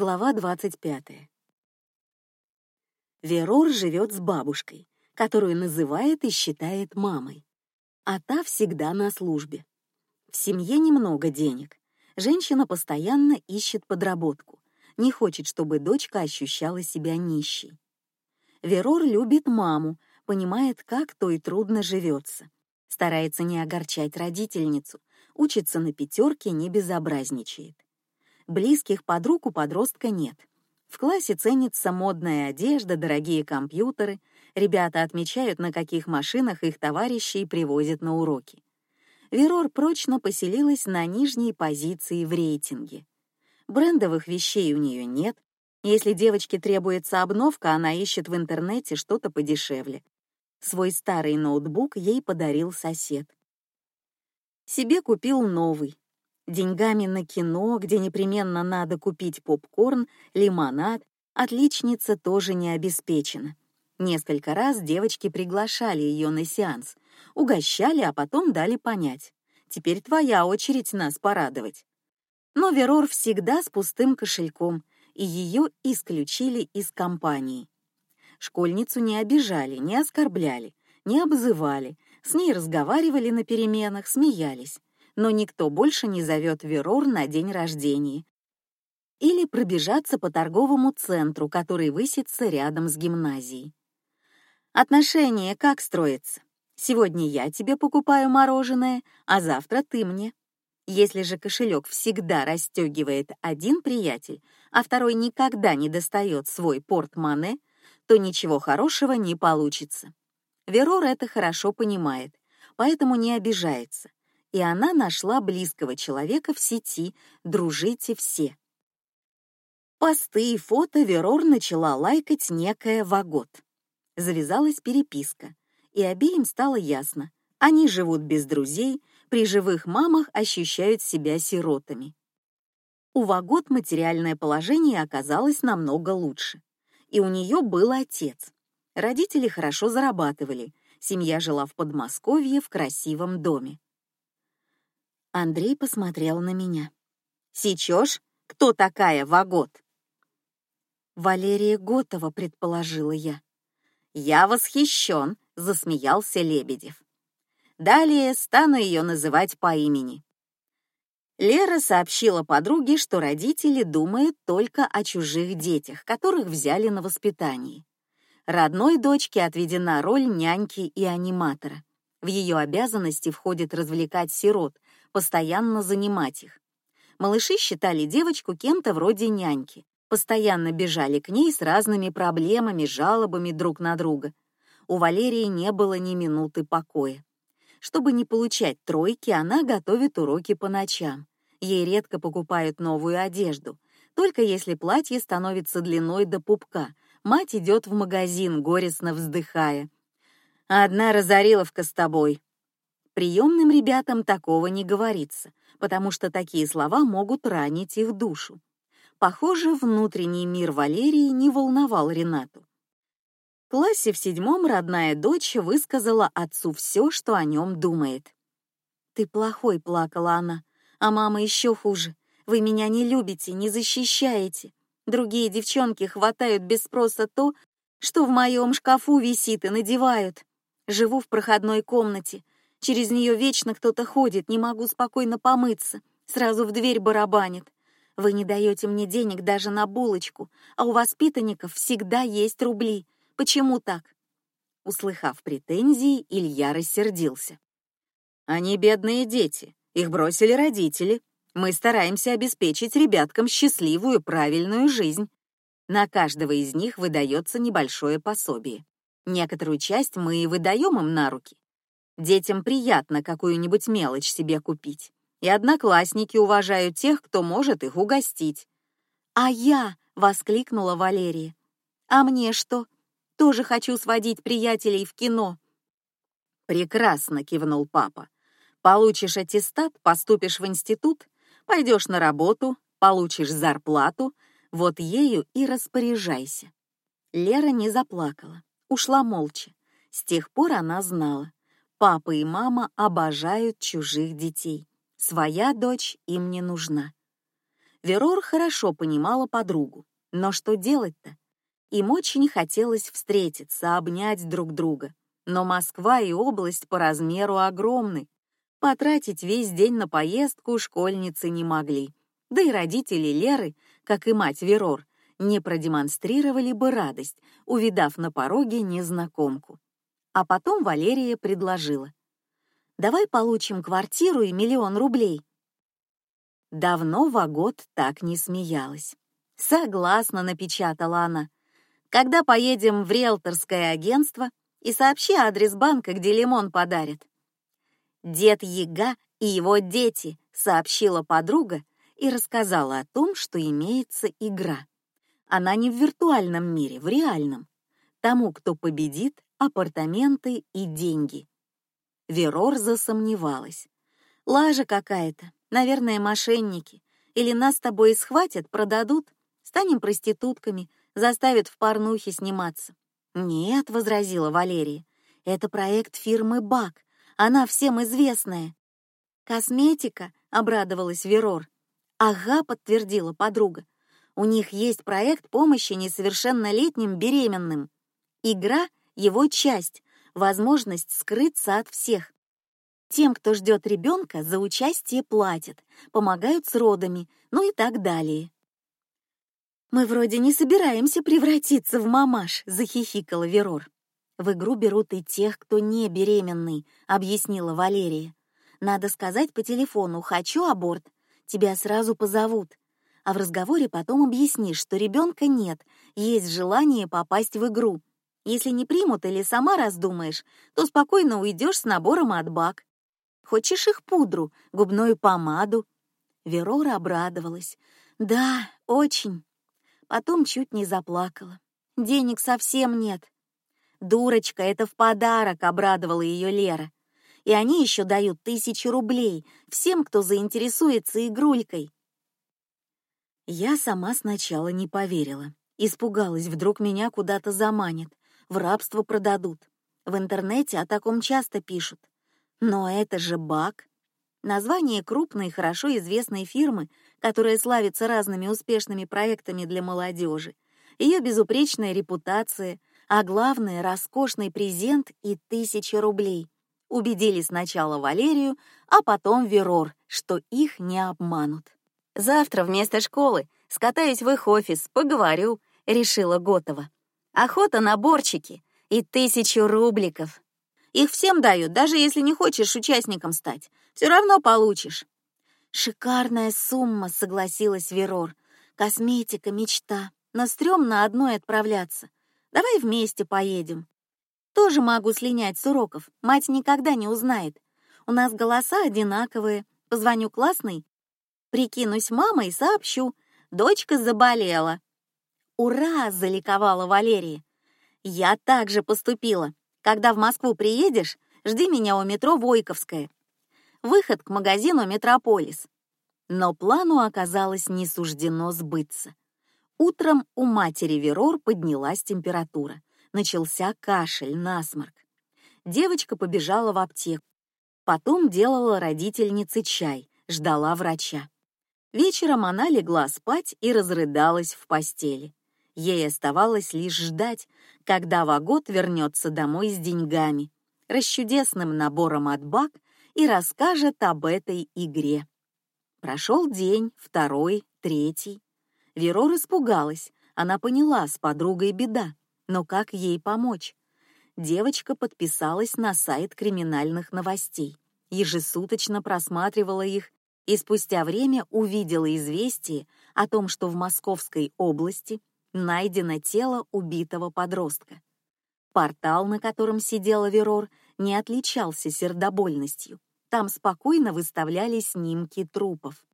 Глава 25. Верор живет с бабушкой, которую называет и считает мамой, а та всегда на службе. В семье немного денег. Женщина постоянно ищет подработку, не хочет, чтобы дочка ощущала себя нищей. Верор любит маму, понимает, как то и трудно живется, старается не огорчать родительницу, учится на пятерке, не безобразничает. Близких подруг у подростка нет. В классе ценится модная одежда, дорогие компьютеры. Ребята отмечают, на каких машинах их товарищи привозят на уроки. Верор прочно поселилась на нижней позиции в рейтинге. Брендовых вещей у нее нет. Если девочке требуется обновка, она ищет в интернете что-то подешевле. Свой старый ноутбук ей подарил сосед. Себе купил новый, деньгами на кино, где непременно надо купить попкорн, лимонад, отличница тоже не обеспечена. Несколько раз девочки приглашали ее на сеанс, угощали, а потом дали понять: теперь твоя очередь нас порадовать. Но Верор всегда с пустым кошельком, и ее исключили из компании. Школьницу не обижали, не оскорбляли, не обзывали, с ней разговаривали на переменах, смеялись но никто больше не зовет Верор на день рождения. Или пробежаться по торговому центру, который высится рядом с гимназией. Отношения как строятся? Сегодня я тебе покупаю мороженое, а завтра ты мне. Если же кошелек всегда расстегивает один приятель, а второй никогда не достает свой портмоне, то ничего хорошего не получится. Верор это хорошо понимает, поэтому не обижается и она нашла близкого человека в сети «Дружите все». Посты и фото Верор начала лайкать некая Вагот. Завязалась переписка, и обеим стало ясно, они живут без друзей, при живых мамах ощущают себя сиротами. У Вагот материальное положение оказалось намного лучше, и у нее был отец. Родители хорошо зарабатывали, семья жила в Подмосковье в красивом доме. Андрей посмотрел на меня. Сечешь, кто такая Вагот? Валерия Готова, предположила я. Я восхищен, засмеялся Лебедев. Далее стану ее называть по имени. Лера сообщила подруге, что родители думают только о чужих детях, которых взяли на воспитание. Родной дочке отведена роль няньки и аниматора. В ее обязанности входит развлекать сирот, постоянно занимать их. Малыши считали девочку кем-то вроде няньки, постоянно бежали к ней с разными проблемами, жалобами друг на друга. У Валерии не было ни минуты покоя. Чтобы не получать тройки, она готовит уроки по ночам. Ей редко покупают новую одежду. Только если платье становится длиной до пупка, мать идет в магазин, горестно вздыхая. «Одна разориловка с тобой. Приемным ребятам такого не говорится, потому что такие слова могут ранить их душу. Похоже, внутренний мир Валерии не волновал Ренату. В классе в седьмом родная дочь высказала отцу все, что о нем думает. Ты плохой, плакала она, а мама еще хуже. Вы меня не любите, не защищаете. Другие девчонки хватают без спроса то, что в моем шкафу висит и надевают. Живу в проходной комнате, Через нее вечно кто-то ходит, не могу спокойно помыться. Сразу в дверь барабанит. Вы не даете мне денег даже на булочку, а у воспитанников всегда есть рубли. Почему так? Услыхав претензии, Илья рассердился. Они бедные дети, их бросили родители. Мы стараемся обеспечить ребяткам счастливую, правильную жизнь. На каждого из них выдается небольшое пособие. Некоторую часть мы и выдаем им на руки, Детям приятно какую-нибудь мелочь себе купить, и одноклассники уважают тех, кто может их угостить. А я, воскликнула Валерия. А мне что? Тоже хочу сводить приятелей в кино. Прекрасно, кивнул папа. Получишь аттестат, поступишь в институт, пойдешь на работу, получишь зарплату, вот ею и распоряжайся. Лера не заплакала, ушла молча. С тех пор она знала, Папа и мама обожают чужих детей. Своя дочь им не нужна. Верор хорошо понимала подругу, но что делать-то? Им очень хотелось встретиться, обнять друг друга. Но Москва и область по размеру огромны. Потратить весь день на поездку школьницы не могли. Да и родители Леры, как и мать Верор, не продемонстрировали бы радость, увидав на пороге незнакомку. А потом Валерия предложила: "Давай получим квартиру и миллион рублей". Давно Вагот так не смеялась. Согласно напечатала она. Когда поедем в риэлторское агентство и сообщи адрес банка, где лимон подарят. Дед Ега и его дети, сообщила подруга и рассказала о том, что имеется игра. Она не в виртуальном мире, в реальном. Тому, кто победит, апартаменты и деньги. Верор засомневалась. Лажа какая-то, наверное, мошенники. Или нас с тобой схватят, продадут, станем проститутками, заставят в порнухе сниматься. Нет, возразила Валерия. Это проект фирмы Бак. Она всем известная. Косметика, обрадовалась Верор. Ага, подтвердила подруга. У них есть проект помощи несовершеннолетним беременным. Игра — его часть, возможность скрыться от всех. Тем, кто ждет ребенка, за участие платят, помогают с родами, ну и так далее. Мы вроде не собираемся превратиться в мамаш, захихикала Верор. В игру берут и тех, кто не беременный, объяснила Валерия. Надо сказать по телефону: хочу аборт. Тебя сразу позовут а в разговоре потом объяснишь, что ребенка нет, есть желание попасть в игру. Если не примут или сама раздумаешь, то спокойно уйдешь с набором от бак. Хочешь их пудру, губную помаду? Верора обрадовалась. Да, очень. Потом чуть не заплакала. Денег совсем нет. Дурочка, это в подарок, обрадовала ее Лера. И они еще дают тысячу рублей всем, кто заинтересуется игрулькой. Я сама сначала не поверила, испугалась, вдруг меня куда-то заманят, в рабство продадут. В интернете о таком часто пишут. Но это же Бак. Название крупной, хорошо известной фирмы, которая славится разными успешными проектами для молодежи. Ее безупречная репутация, а главное роскошный презент и тысячи рублей. Убедили сначала Валерию, а потом Верор, что их не обманут. Завтра вместо школы скатаюсь в их офис, поговорю, решила Готова. Охота на борчики и тысячу рубликов. Их всем дают, даже если не хочешь участником стать, все равно получишь. Шикарная сумма, согласилась Верор. Косметика, мечта. Но стрёмно одной отправляться. Давай вместе поедем. Тоже могу слинять с уроков. Мать никогда не узнает. У нас голоса одинаковые. Позвоню классный Прикинусь мамой сообщу. Дочка заболела. Ура! заликовала Валерия. Я также поступила. Когда в Москву приедешь, жди меня у метро Войковская. Выход к магазину Метрополис. Но плану оказалось не суждено сбыться. Утром у матери Верор поднялась температура, начался кашель, насморк. Девочка побежала в аптеку, потом делала родительнице чай, ждала врача. Вечером она легла спать и разрыдалась в постели. Ей оставалось лишь ждать, когда Вагот вернется домой с деньгами, расчудесным набором от бак и расскажет об этой игре. Прошел день, второй, третий. Верор испугалась. Она поняла, с подругой беда, но как ей помочь? Девочка подписалась на сайт криминальных новостей, ежесуточно просматривала их и спустя время увидела известие о том, что в Московской области найдено тело убитого подростка. Портал, на котором сидела Верор, не отличался сердобольностью. Там спокойно выставляли снимки трупов.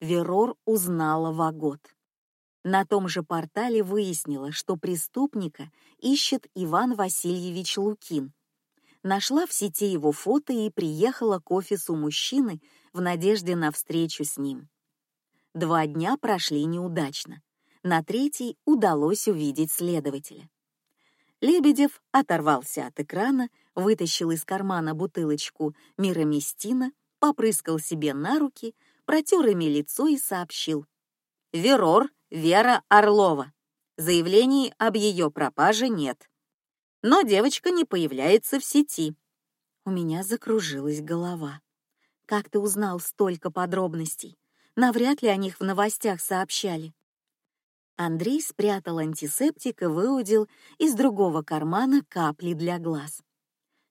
Верор узнала Вагот. На том же портале выяснила, что преступника ищет Иван Васильевич Лукин. Нашла в сети его фото и приехала к офису мужчины, в надежде на встречу с ним. Два дня прошли неудачно. На третий удалось увидеть следователя. Лебедев оторвался от экрана, вытащил из кармана бутылочку мироместина, попрыскал себе на руки, протер ими лицо и сообщил: Верор Вера Орлова. Заявлений об ее пропаже нет. Но девочка не появляется в сети. У меня закружилась голова. Как ты узнал столько подробностей? Навряд ли о них в новостях сообщали. Андрей спрятал антисептик и выудил из другого кармана капли для глаз.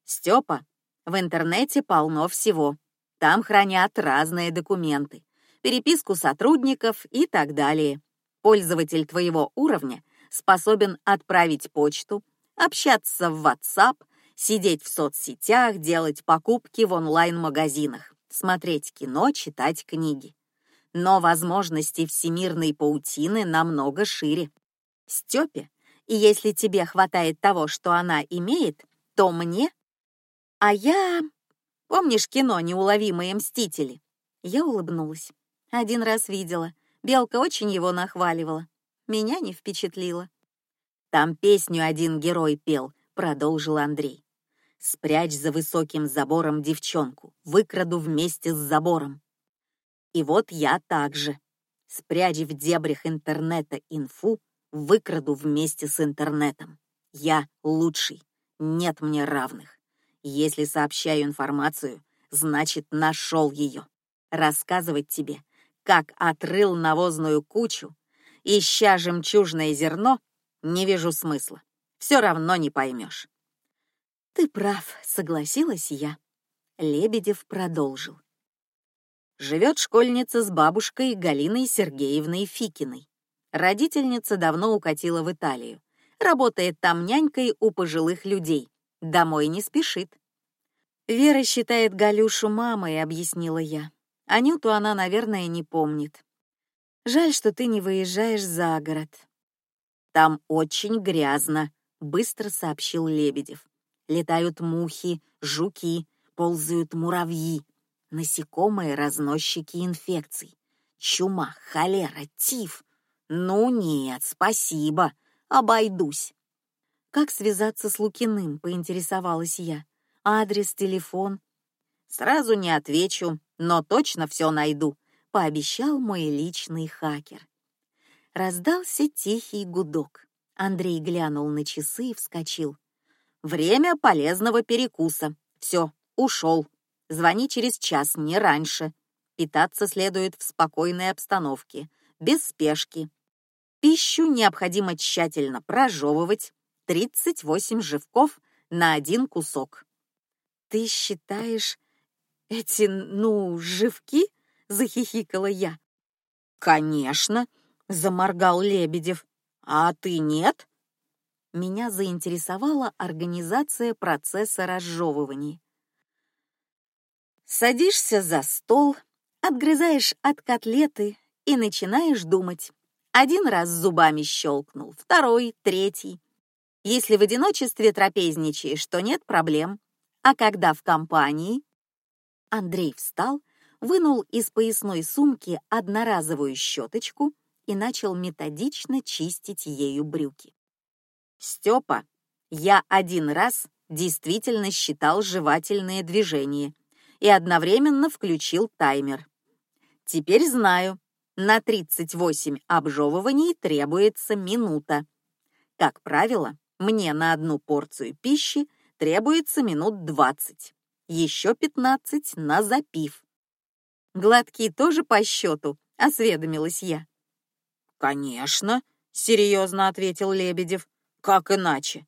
Степа, в интернете полно всего. Там хранят разные документы, переписку сотрудников и так далее. Пользователь твоего уровня способен отправить почту, общаться в WhatsApp, сидеть в соцсетях, делать покупки в онлайн-магазинах, смотреть кино, читать книги. Но возможности всемирной паутины намного шире. Степе, и если тебе хватает того, что она имеет, то мне... А я... Помнишь кино «Неуловимые мстители»? Я улыбнулась. Один раз видела. Белка очень его нахваливала. Меня не впечатлило. Там песню один герой пел, продолжил Андрей. Спрячь за высоким забором девчонку, выкраду вместе с забором. И вот я также. Спрячь в дебрях интернета инфу, выкраду вместе с интернетом. Я лучший, нет мне равных. Если сообщаю информацию, значит нашел ее. Рассказывать тебе как отрыл навозную кучу, ища жемчужное зерно, не вижу смысла. Все равно не поймешь. Ты прав, согласилась я. Лебедев продолжил. Живет школьница с бабушкой Галиной Сергеевной Фикиной. Родительница давно укатила в Италию. Работает там нянькой у пожилых людей. Домой не спешит. Вера считает Галюшу мамой, объяснила я. Анюту она, наверное, не помнит. Жаль, что ты не выезжаешь за город. Там очень грязно, быстро сообщил Лебедев. Летают мухи, жуки, ползают муравьи, насекомые разносчики инфекций. Чума, холера, тиф. Ну нет, спасибо, обойдусь. Как связаться с Лукиным, поинтересовалась я. Адрес, телефон. Сразу не отвечу, но точно все найду, пообещал мой личный хакер. Раздался тихий гудок. Андрей глянул на часы и вскочил. Время полезного перекуса. Все, ушел. Звони через час, не раньше. Питаться следует в спокойной обстановке, без спешки. Пищу необходимо тщательно прожевывать. 38 живков на один кусок. Ты считаешь, эти, ну, живки? захихикала я. Конечно, заморгал Лебедев. А ты нет? Меня заинтересовала организация процесса разжевывания. Садишься за стол, отгрызаешь от котлеты и начинаешь думать. Один раз зубами щелкнул, второй, третий. Если в одиночестве трапезничаешь, то нет проблем. А когда в компании, Андрей встал, вынул из поясной сумки одноразовую щеточку и начал методично чистить ею брюки. Степа, я один раз действительно считал жевательные движения и одновременно включил таймер. Теперь знаю, на 38 обжевываний требуется минута. Как правило, мне на одну порцию пищи требуется минут 20 еще пятнадцать на запив. Гладки тоже по счету, осведомилась я. Конечно, серьезно ответил Лебедев. Как иначе?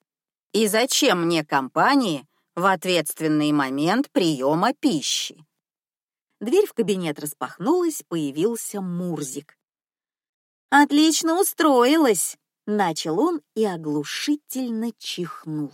И зачем мне компании в ответственный момент приема пищи? Дверь в кабинет распахнулась, появился Мурзик. Отлично устроилась, начал он и оглушительно чихнул.